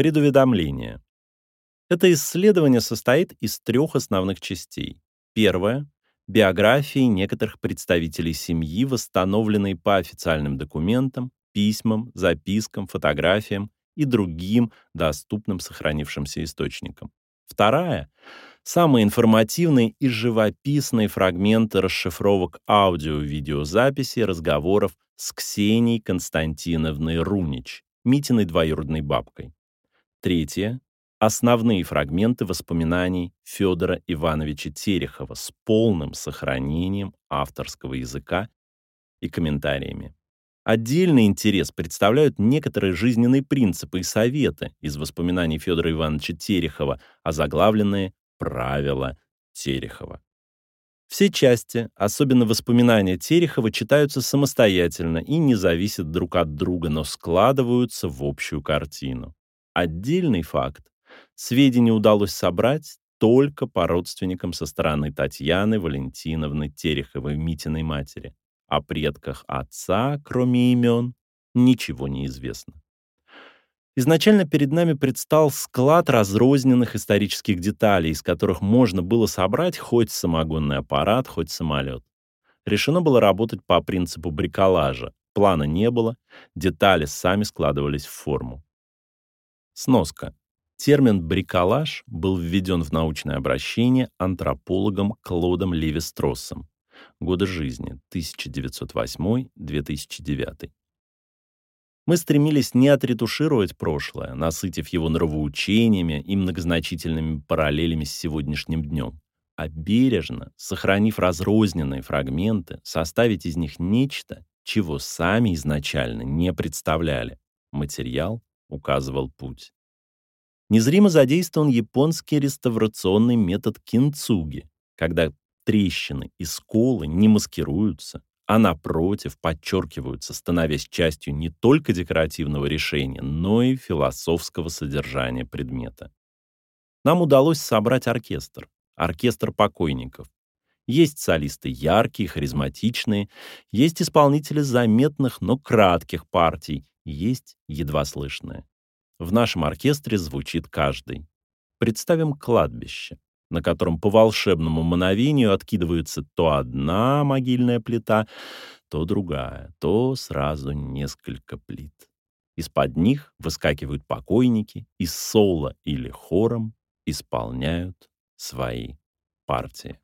Предуведомление. Это исследование состоит из трех основных частей. Первое — биографии некоторых представителей семьи, восстановленные по официальным документам, письмам, запискам, фотографиям и другим доступным сохранившимся источникам. Вторая — самые информативные и живописные фрагменты расшифровок аудио-видеозаписи разговоров с Ксенией Константиновной Рунич, Митиной двоюродной бабкой. Третье — основные фрагменты воспоминаний Федора Ивановича Терехова с полным сохранением авторского языка и комментариями. Отдельный интерес представляют некоторые жизненные принципы и советы из воспоминаний Федора Ивановича Терехова, озаглавленные «Правила Терехова». Все части, особенно воспоминания Терехова, читаются самостоятельно и не зависят друг от друга, но складываются в общую картину. Отдельный факт. Сведения удалось собрать только по родственникам со стороны Татьяны Валентиновны Тереховой, Митиной матери. О предках отца, кроме имен, ничего не известно. Изначально перед нами предстал склад разрозненных исторических деталей, из которых можно было собрать хоть самогонный аппарат, хоть самолет. Решено было работать по принципу бриколажа. Плана не было, детали сами складывались в форму. Сноска. Термин «бриколаж» был введен в научное обращение антропологом Клодом Леви-Строссом. Годы жизни 1908-2009. Мы стремились не отретушировать прошлое, насытив его нравоучениями и многозначительными параллелями с сегодняшним днем, а бережно, сохранив разрозненные фрагменты, составить из них нечто, чего сами изначально не представляли. Материал указывал путь. Незримо задействован японский реставрационный метод кинцуги, когда трещины и сколы не маскируются, а напротив подчеркиваются, становясь частью не только декоративного решения, но и философского содержания предмета. Нам удалось собрать оркестр, оркестр покойников. Есть солисты яркие, харизматичные, есть исполнители заметных, но кратких партий, есть едва слышные. В нашем оркестре звучит каждый. Представим кладбище на котором по волшебному мановению откидывается то одна могильная плита, то другая, то сразу несколько плит. Из-под них выскакивают покойники и соло или хором исполняют свои партии.